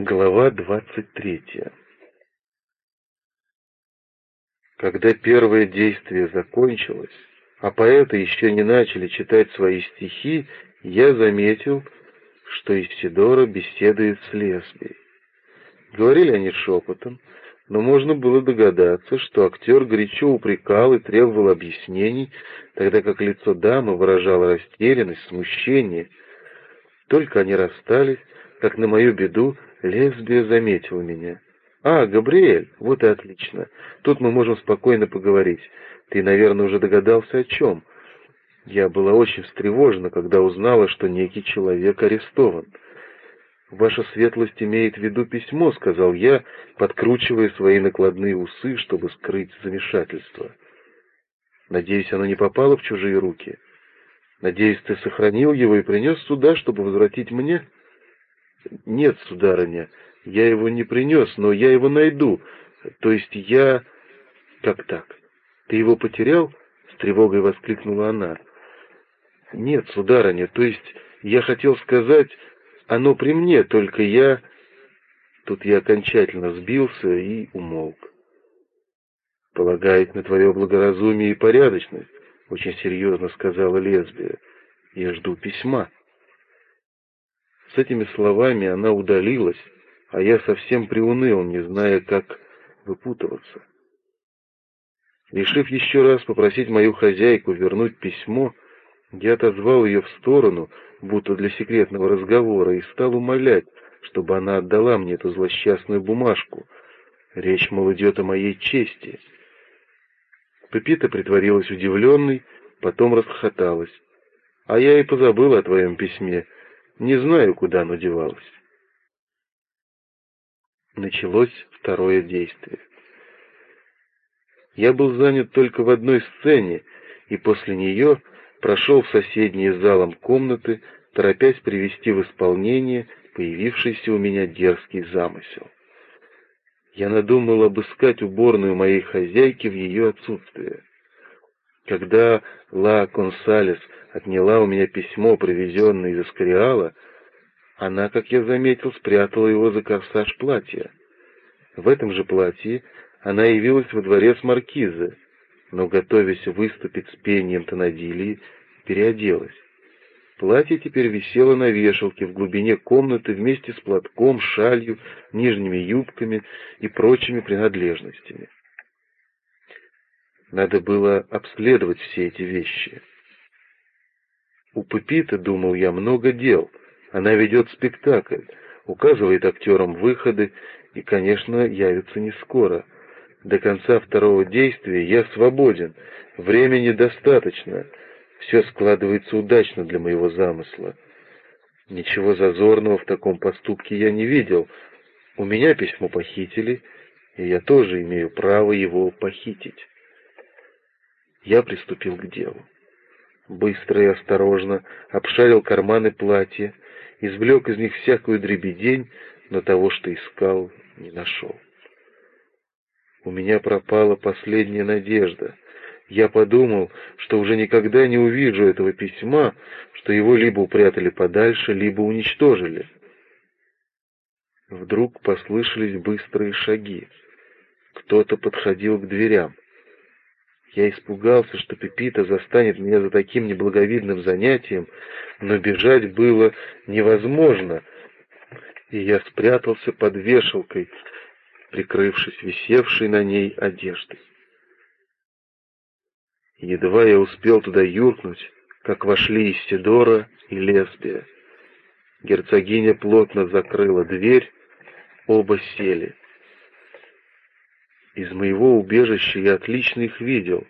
Глава двадцать третья Когда первое действие закончилось, а поэты еще не начали читать свои стихи, я заметил, что Исидора беседует с лесбией. Говорили они шепотом, но можно было догадаться, что актер горячо упрекал и требовал объяснений, тогда как лицо дамы выражало растерянность, смущение. Только они расстались, как на мою беду лесбия заметила меня. «А, Габриэль, вот и отлично. Тут мы можем спокойно поговорить. Ты, наверное, уже догадался о чем. Я была очень встревожена, когда узнала, что некий человек арестован». «Ваша светлость имеет в виду письмо», — сказал я, подкручивая свои накладные усы, чтобы скрыть замешательство. «Надеюсь, оно не попало в чужие руки. Надеюсь, ты сохранил его и принес сюда, чтобы возвратить мне?» «Нет, сударыня, я его не принес, но я его найду. То есть я...» «Как так? Ты его потерял?» — с тревогой воскликнула она. «Нет, сударыня, то есть я хотел сказать...» Оно при мне, только я...» Тут я окончательно сбился и умолк. «Полагает на твое благоразумие и порядочность», — очень серьезно сказала лесбия. «Я жду письма». С этими словами она удалилась, а я совсем приуныл, не зная, как выпутываться. Решив еще раз попросить мою хозяйку вернуть письмо, я отозвал ее в сторону, будто для секретного разговора, и стал умолять, чтобы она отдала мне эту злосчастную бумажку. Речь, мол, идет о моей чести. Пепита притворилась удивленной, потом расхохоталась. А я и позабыл о твоем письме. Не знаю, куда оно девалось. Началось второе действие. Я был занят только в одной сцене, и после нее прошел в соседние залом комнаты, торопясь привести в исполнение появившийся у меня дерзкий замысел. Я надумал обыскать уборную моей хозяйки в ее отсутствие. Когда Ла Консалес отняла у меня письмо, привезенное из Аскариала, она, как я заметил, спрятала его за корсаж платья. В этом же платье она явилась во дворец маркизы, но, готовясь выступить с пением Тонадилии, переоделась. Платье теперь висело на вешалке в глубине комнаты вместе с платком, шалью, нижними юбками и прочими принадлежностями. Надо было обследовать все эти вещи. У Пепиты, думал я, много дел. Она ведет спектакль, указывает актерам выходы и, конечно, явится не скоро — до конца второго действия я свободен, времени достаточно, все складывается удачно для моего замысла. Ничего зазорного в таком поступке я не видел. У меня письмо похитили, и я тоже имею право его похитить. Я приступил к делу. Быстро и осторожно обшарил карманы платья, извлек из них всякую дребедень, но того, что искал, не нашел. У меня пропала последняя надежда. Я подумал, что уже никогда не увижу этого письма, что его либо упрятали подальше, либо уничтожили. Вдруг послышались быстрые шаги. Кто-то подходил к дверям. Я испугался, что Пепита застанет меня за таким неблаговидным занятием, но бежать было невозможно, и я спрятался под вешалкой, прикрывшись висевшей на ней одеждой. Едва я успел туда юркнуть, как вошли Исидора и Лесбия. Герцогиня плотно закрыла дверь, оба сели. Из моего убежища я отлично их видел.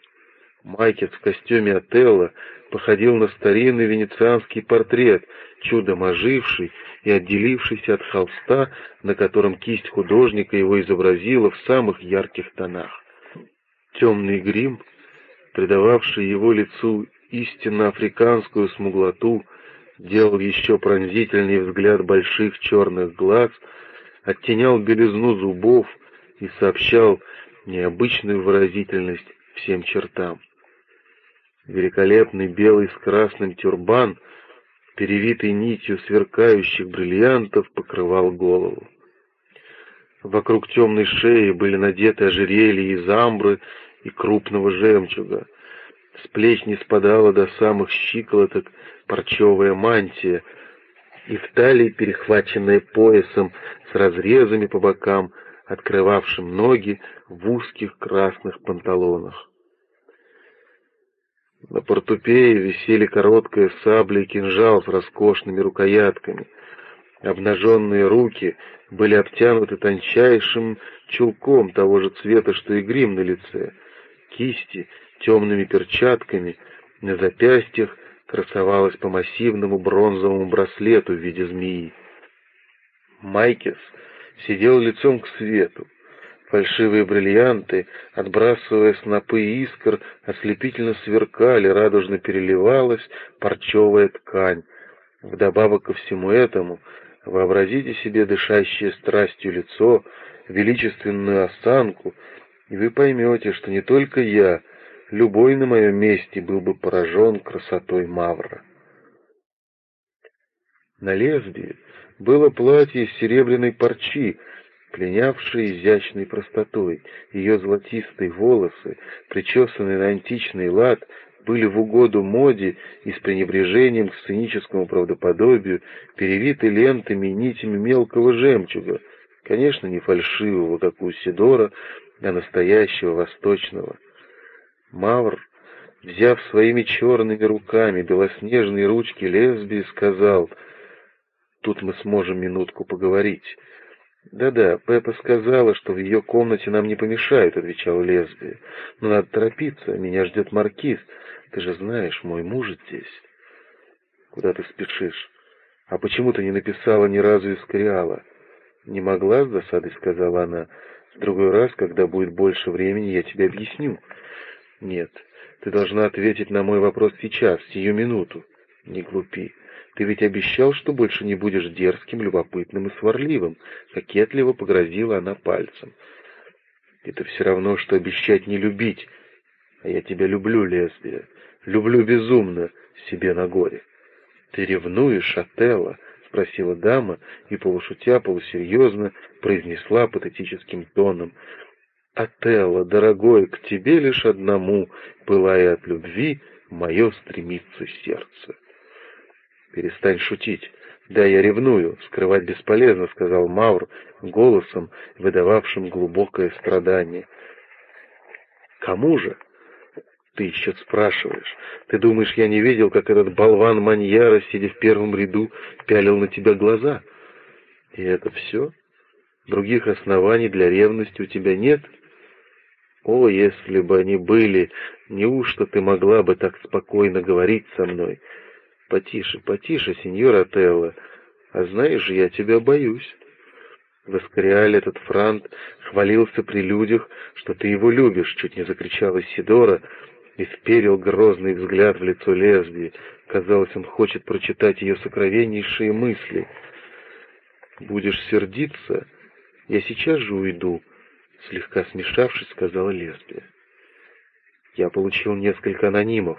Майкет в костюме Отелло походил на старинный венецианский портрет, чудом оживший и отделившийся от холста, на котором кисть художника его изобразила в самых ярких тонах. Темный грим, придававший его лицу истинно африканскую смуглоту, делал еще пронзительнее взгляд больших черных глаз, оттенял белизну зубов и сообщал необычную выразительность всем чертам. Великолепный белый с красным тюрбан, перевитый нитью сверкающих бриллиантов, покрывал голову. Вокруг темной шеи были надеты ожерелья из амбры и крупного жемчуга. С плеч не спадала до самых щиколоток парчевая мантия, и в талии, перехваченная поясом с разрезами по бокам, открывавшим ноги в узких красных панталонах. На портупее висели короткая сабля и кинжал с роскошными рукоятками. Обнаженные руки были обтянуты тончайшим чулком того же цвета, что и грим на лице. Кисти темными перчатками, на запястьях красовалась по массивному бронзовому браслету в виде змеи. Майкес сидел лицом к свету. Фальшивые бриллианты, отбрасывая снопы искр, ослепительно сверкали, радужно переливалась парчевая ткань. Вдобавок ко всему этому, вообразите себе дышащее страстью лицо, величественную осанку, и вы поймете, что не только я, любой на моем месте был бы поражен красотой Мавра. На лезвии было платье из серебряной парчи, пленявшее изящной простотой. Ее золотистые волосы, причесанные на античный лад, были в угоду моде и с пренебрежением к сценическому правдоподобию перевиты лентами и нитями мелкого жемчуга, конечно, не фальшивого, как у Сидора, а настоящего восточного. Мавр, взяв своими черными руками белоснежные ручки лесбии, сказал, «Тут мы сможем минутку поговорить». «Да-да, Пеппа сказала, что в ее комнате нам не помешают», — отвечал лесбия. «Но надо торопиться, меня ждет маркиз. Ты же знаешь, мой муж здесь». «Куда ты спешишь? А почему ты не написала ни разу из Кориала?» «Не могла, с досадой», — сказала она. «В другой раз, когда будет больше времени, я тебе объясню». Нет, ты должна ответить на мой вопрос сейчас, сию минуту. Не глупи. Ты ведь обещал, что больше не будешь дерзким, любопытным и сварливым. Кокетливо погрозила она пальцем. Это все равно, что обещать не любить. А я тебя люблю, лезвие. Люблю безумно, себе на горе. Ты ревнуешь, Отелло? — спросила дама и, полушутя, полусерьезно, произнесла патетическим тоном — Отелло, дорогой, к тебе лишь одному, пылая от любви, мое стремится сердце. Перестань шутить. Да, я ревную, скрывать бесполезно, сказал Маур голосом, выдававшим глубокое страдание. Кому же? Ты еще спрашиваешь. Ты думаешь, я не видел, как этот болван Маньяра, сидя в первом ряду, пялил на тебя глаза? И это все? Других оснований для ревности у тебя нет? — о, если бы они были, неужто ты могла бы так спокойно говорить со мной? Потише, потише, сеньор Отелло, а знаешь, я тебя боюсь. В Эскориале этот франт хвалился при людях, что ты его любишь, чуть не закричала Сидора и вперил грозный взгляд в лицо лезвия. Казалось, он хочет прочитать ее сокровеннейшие мысли. «Будешь сердиться? Я сейчас же уйду», слегка смешавшись, сказала лесбия. Я получил несколько анонимов.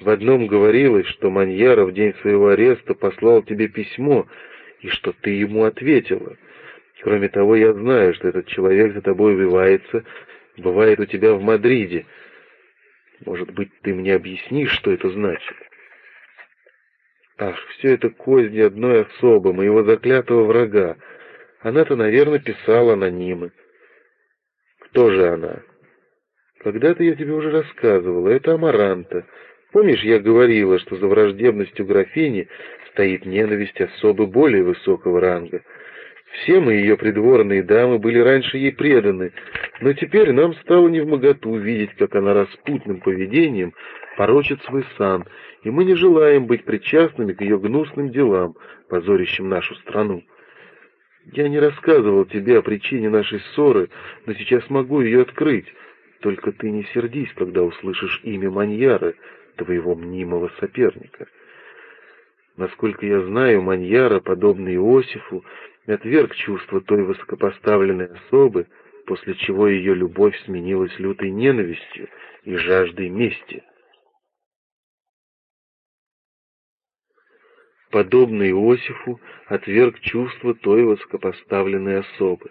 В одном говорилось, что Маньяра в день своего ареста послал тебе письмо, и что ты ему ответила. Кроме того, я знаю, что этот человек за тобой убивается, бывает у тебя в Мадриде. Может быть, ты мне объяснишь, что это значит? Ах, все это козни одной особы, моего заклятого врага. Она-то, наверное, писала анонимы. Кто же она? Когда-то я тебе уже рассказывала, это Амаранта. Помнишь, я говорила, что за враждебностью графини стоит ненависть особо более высокого ранга. Все мы, ее придворные дамы, были раньше ей преданы, но теперь нам стало невмоготу видеть, как она распутным поведением порочит свой сан, и мы не желаем быть причастными к ее гнусным делам, позорящим нашу страну. Я не рассказывал тебе о причине нашей ссоры, но сейчас могу ее открыть. Только ты не сердись, когда услышишь имя Маньяры, твоего мнимого соперника. Насколько я знаю, Маньяра, подобный Иосифу, отверг чувство той высокопоставленной особы, после чего ее любовь сменилась лютой ненавистью и жаждой мести. подобно Иосифу, отверг чувство той высокопоставленной особы.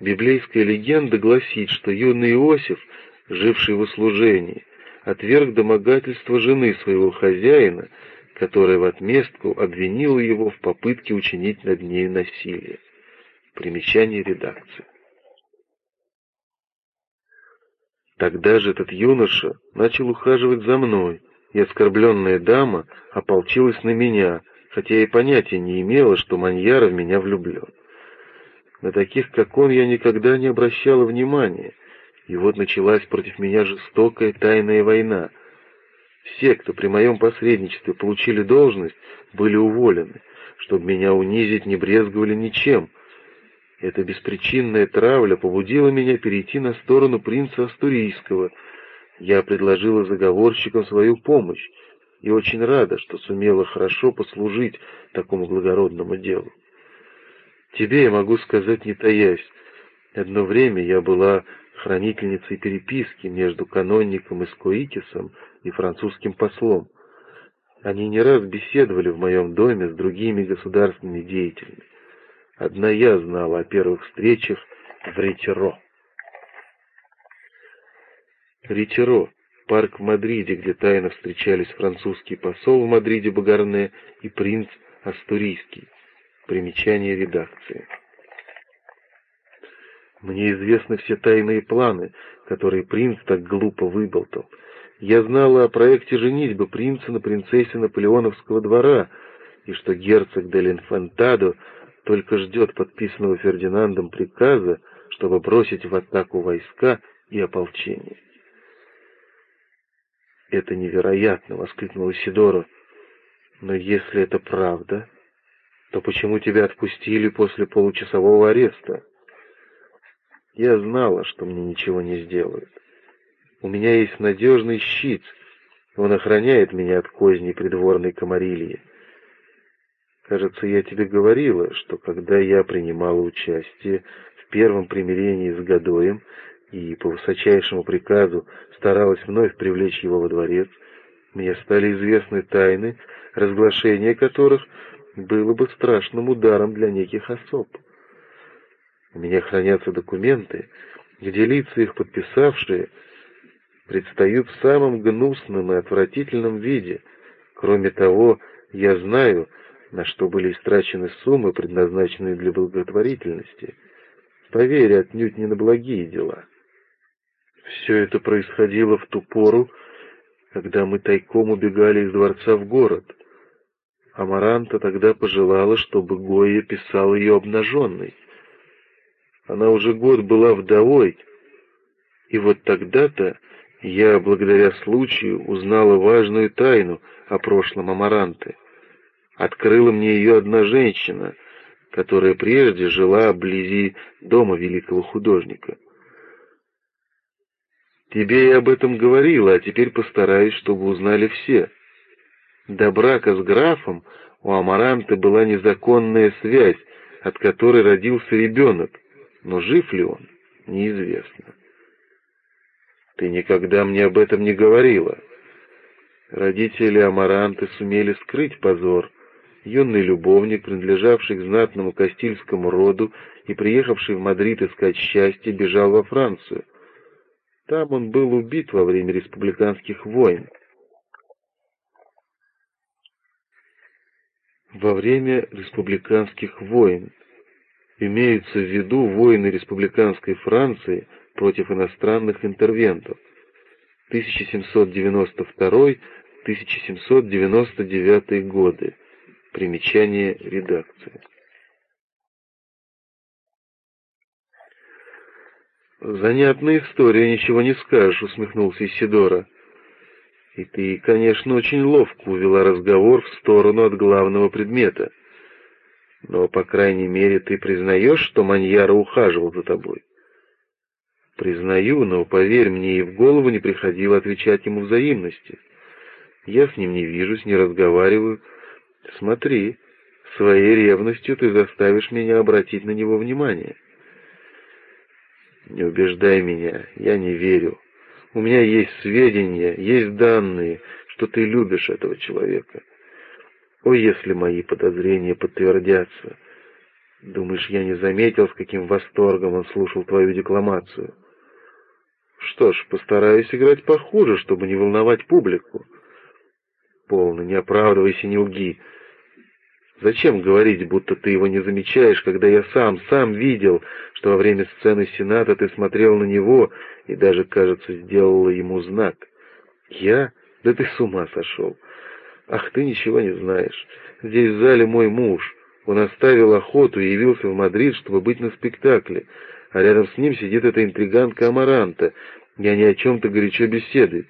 Библейская легенда гласит, что юный Иосиф, живший в услужении, отверг домогательство жены своего хозяина, которая в отместку обвинила его в попытке учинить над ней насилие. Примечание редакции. Тогда же этот юноша начал ухаживать за мной, и оскорбленная дама ополчилась на меня, хотя и понятия не имела, что Маньяра в меня влюблен. На таких, как он, я никогда не обращала внимания, и вот началась против меня жестокая тайная война. Все, кто при моем посредничестве получили должность, были уволены. Чтобы меня унизить, не брезговали ничем. Эта беспричинная травля побудила меня перейти на сторону принца Астурийского. Я предложила заговорщикам свою помощь и очень рада, что сумела хорошо послужить такому благородному делу. Тебе я могу сказать не таясь. Одно время я была хранительницей переписки между канонником Искуикисом и французским послом. Они не раз беседовали в моем доме с другими государственными деятелями. Одна я знала о первых встречах в Ритеро. Ритеро — парк в Мадриде, где тайно встречались французский посол в Мадриде Багарне и принц Астурийский. Примечание редакции. Мне известны все тайные планы, которые принц так глупо выболтал. Я знала о проекте женитьбы принца на принцессе Наполеоновского двора, и что герцог де только ждет подписанного Фердинандом приказа, чтобы бросить в атаку войска и ополчение. «Это невероятно!» — воскликнул Сидоро. «Но если это правда, то почему тебя отпустили после получасового ареста?» Я знала, что мне ничего не сделают. У меня есть надежный щит, он охраняет меня от козни придворной комарильи. Кажется, я тебе говорила, что когда я принимала участие в первом примирении с Гадоем и по высочайшему приказу старалась вновь привлечь его во дворец, мне стали известны тайны, разглашение которых было бы страшным ударом для неких особ. У меня хранятся документы, где лица их подписавшие предстают в самом гнусном и отвратительном виде. Кроме того, я знаю, на что были истрачены суммы, предназначенные для благотворительности. Поверь, отнюдь не на благие дела. Все это происходило в ту пору, когда мы тайком убегали из дворца в город. Амаранта тогда пожелала, чтобы Гойя писал ее обнаженной. Она уже год была вдовой, и вот тогда-то я, благодаря случаю, узнала важную тайну о прошлом Амаранты. Открыла мне ее одна женщина, которая прежде жила вблизи дома великого художника. Тебе я об этом говорила, а теперь постараюсь, чтобы узнали все. До брака с графом у Амаранты была незаконная связь, от которой родился ребенок, но жив ли он, неизвестно. Ты никогда мне об этом не говорила. Родители Амаранты сумели скрыть позор. Юный любовник, принадлежавший к знатному Кастильскому роду и приехавший в Мадрид искать счастье, бежал во Францию. Там он был убит во время республиканских войн. Во время республиканских войн имеются в виду войны республиканской Франции против иностранных интервентов 1792-1799 годы. Примечание редакции. «Занятная история, ничего не скажешь», — усмехнулся Исидора. «И ты, конечно, очень ловко увела разговор в сторону от главного предмета». Но, по крайней мере, ты признаешь, что Маньяра ухаживал за тобой? Признаю, но, поверь мне, и в голову не приходило отвечать ему взаимности. Я с ним не вижусь, не разговариваю. Смотри, своей ревностью ты заставишь меня обратить на него внимание. Не убеждай меня, я не верю. У меня есть сведения, есть данные, что ты любишь этого человека. О, если мои подозрения подтвердятся! Думаешь, я не заметил, с каким восторгом он слушал твою декламацию? Что ж, постараюсь играть похуже, чтобы не волновать публику. Полно, не оправдывайся, не лги. Зачем говорить, будто ты его не замечаешь, когда я сам, сам видел, что во время сцены Сената ты смотрел на него и даже, кажется, сделала ему знак? Я? Да ты с ума сошел. Ах, ты ничего не знаешь. Здесь в зале мой муж. Он оставил охоту и явился в Мадрид, чтобы быть на спектакле, а рядом с ним сидит эта интриганка Амаранта, и они о чем-то горячо беседуют.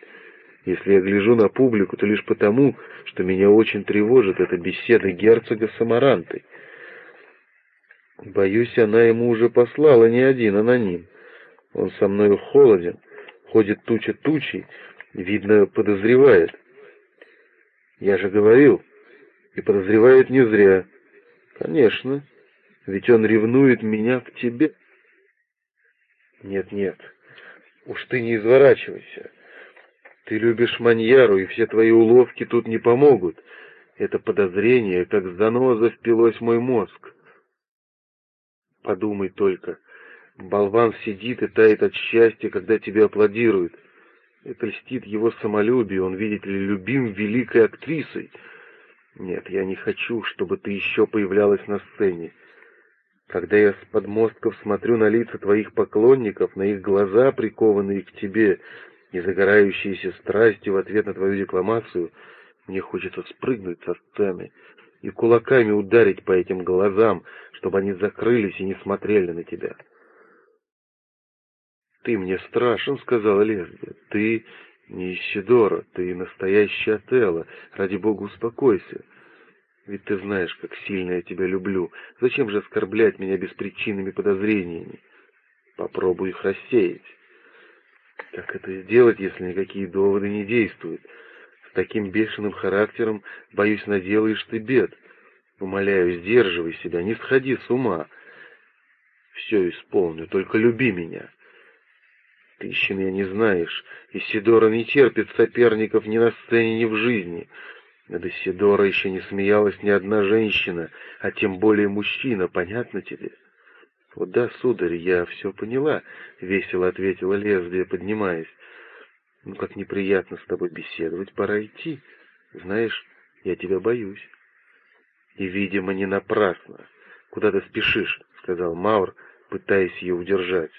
Если я гляжу на публику, то лишь потому, что меня очень тревожит эта беседа герцога с Амарантой. Боюсь, она ему уже послала не один аноним. Он со мною холоден, ходит туча тучей, видно, подозревает. Я же говорил, и подозревает не зря. Конечно, ведь он ревнует меня к тебе. Нет, нет, уж ты не изворачивайся. Ты любишь маньяру, и все твои уловки тут не помогут. Это подозрение, как заноза впилось в мой мозг. Подумай только, болван сидит и тает от счастья, когда тебе аплодируют. Это льстит его самолюбию, он, видит ли, любим великой актрисой. Нет, я не хочу, чтобы ты еще появлялась на сцене. Когда я с подмостков смотрю на лица твоих поклонников, на их глаза, прикованные к тебе, и загорающиеся страстью в ответ на твою декламацию, мне хочется спрыгнуть со сцены и кулаками ударить по этим глазам, чтобы они закрылись и не смотрели на тебя. «Ты мне страшен», — сказала лезвие. «Ты не Исидора, ты настоящая Отелло. Ради бога, успокойся. Ведь ты знаешь, как сильно я тебя люблю. Зачем же оскорблять меня беспричинными подозрениями? Попробуй их рассеять». Как это сделать, если никакие доводы не действуют? С таким бешеным характером, боюсь, наделаешь ты бед. Умоляю, сдерживай себя, не сходи с ума. Все исполню, только люби меня. Ты еще меня не знаешь. Исидора не терпит соперников ни на сцене, ни в жизни. Над Исидора еще не смеялась ни одна женщина, а тем более мужчина, понятно тебе? «Вот да, сударь, я все поняла», — весело ответила лезвие, поднимаясь. «Ну, как неприятно с тобой беседовать, пора идти. Знаешь, я тебя боюсь». «И, видимо, не напрасно. Куда ты спешишь?» — сказал Маур, пытаясь ее удержать.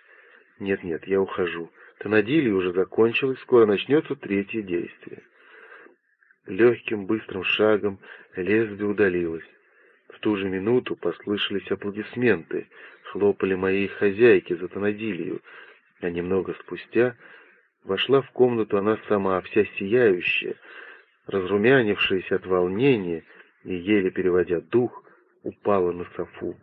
«Нет-нет, я ухожу. Тонадилье уже закончилось, скоро начнется третье действие». Легким быстрым шагом лезвие удалилось. В ту же минуту послышались аплодисменты, хлопали моей хозяйки за тонадилью, а немного спустя вошла в комнату она сама, вся сияющая, разрумянившаяся от волнения и, еле переводя дух, упала на софу.